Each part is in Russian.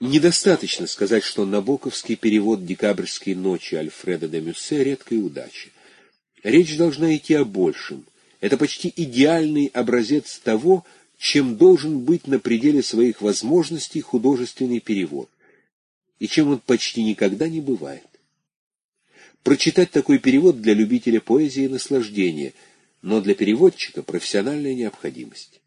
Недостаточно сказать, что набоковский перевод «Декабрьской ночи» Альфреда де Мюссе — редкая удача. Речь должна идти о большем. Это почти идеальный образец того, чем должен быть на пределе своих возможностей художественный перевод, и чем он почти никогда не бывает. Прочитать такой перевод для любителя поэзии — наслаждение, но для переводчика — профессиональная необходимость.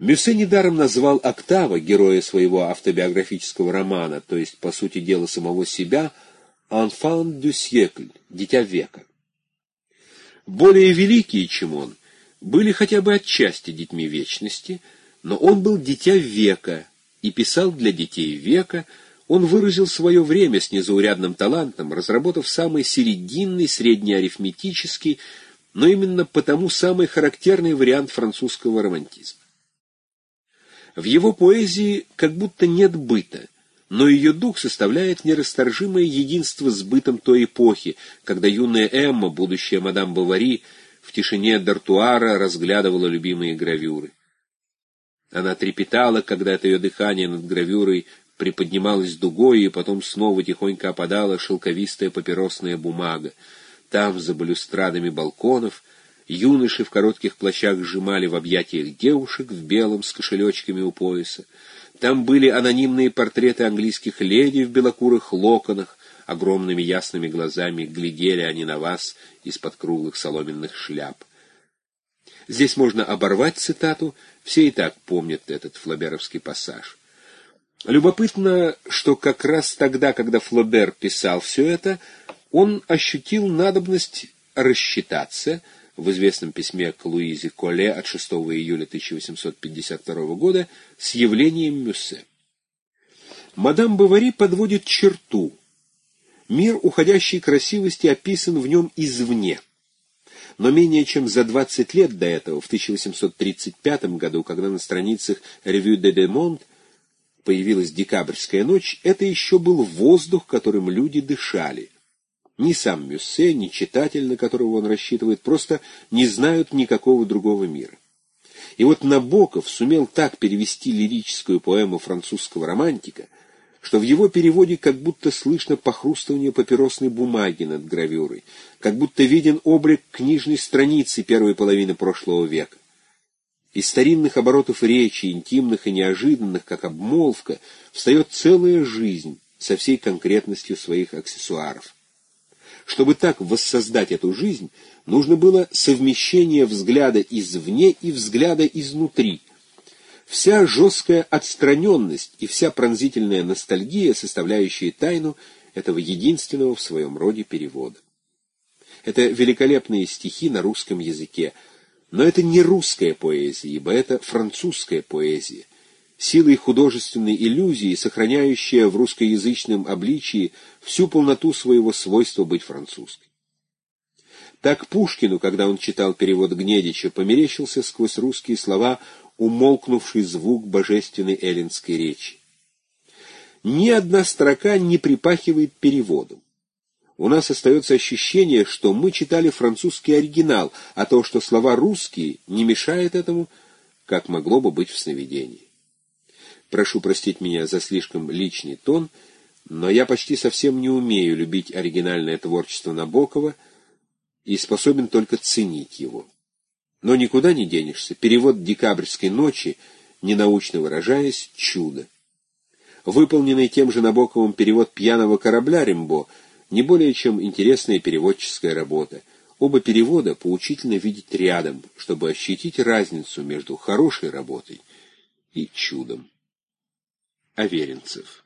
Мюссе недаром назвал Октава, героя своего автобиографического романа, то есть, по сути дела, самого себя, «enfant du siècle» — «дитя века». Более великие, чем он, были хотя бы отчасти детьми вечности, но он был дитя века и писал для детей века, он выразил свое время с незаурядным талантом, разработав самый серединный, среднеарифметический, но именно потому самый характерный вариант французского романтизма. В его поэзии как будто нет быта, но ее дух составляет нерасторжимое единство с бытом той эпохи, когда юная Эмма, будущая мадам Бавари, в тишине дартуара разглядывала любимые гравюры. Она трепетала, когда от ее дыхания над гравюрой приподнималась дугой, и потом снова тихонько опадала шелковистая папиросная бумага. Там, за балюстрадами балконов, Юноши в коротких плащах сжимали в объятиях девушек в белом с кошелечками у пояса. Там были анонимные портреты английских леди в белокурых локонах, огромными ясными глазами глядели они на вас из-под круглых соломенных шляп. Здесь можно оборвать цитату, все и так помнят этот флоберовский пассаж. Любопытно, что как раз тогда, когда Флобер писал все это, он ощутил надобность рассчитаться — в известном письме к Луизе Коле от 6 июля 1852 года с явлением Мюссе. Мадам Бавари подводит черту. Мир уходящей красивости описан в нем извне. Но менее чем за 20 лет до этого, в 1835 году, когда на страницах «Ревю де Демонт» появилась «Декабрьская ночь», это еще был воздух, которым люди дышали – ни сам Мюссе, ни читатель, на которого он рассчитывает, просто не знают никакого другого мира. И вот Набоков сумел так перевести лирическую поэму французского романтика, что в его переводе как будто слышно похрустывание папиросной бумаги над гравюрой, как будто виден облик книжной страницы первой половины прошлого века. Из старинных оборотов речи, интимных и неожиданных, как обмолвка, встает целая жизнь со всей конкретностью своих аксессуаров. Чтобы так воссоздать эту жизнь, нужно было совмещение взгляда извне и взгляда изнутри. Вся жесткая отстраненность и вся пронзительная ностальгия, составляющие тайну этого единственного в своем роде перевода. Это великолепные стихи на русском языке, но это не русская поэзия, ибо это французская поэзия, силой художественной иллюзии, сохраняющая в русскоязычном обличии всю полноту своего свойства быть французской. Так Пушкину, когда он читал перевод Гнедича, померещился сквозь русские слова умолкнувший звук божественной эллинской речи. Ни одна строка не припахивает переводом. У нас остается ощущение, что мы читали французский оригинал, а то, что слова русские, не мешает этому, как могло бы быть в сновидении. Прошу простить меня за слишком личный тон, но я почти совсем не умею любить оригинальное творчество Набокова и способен только ценить его. Но никуда не денешься. Перевод «Декабрьской ночи», ненаучно выражаясь, чудо. Выполненный тем же Набоковым перевод «Пьяного корабля» Рембо не более чем интересная переводческая работа. Оба перевода поучительно видеть рядом, чтобы ощутить разницу между хорошей работой и чудом. Аверинцев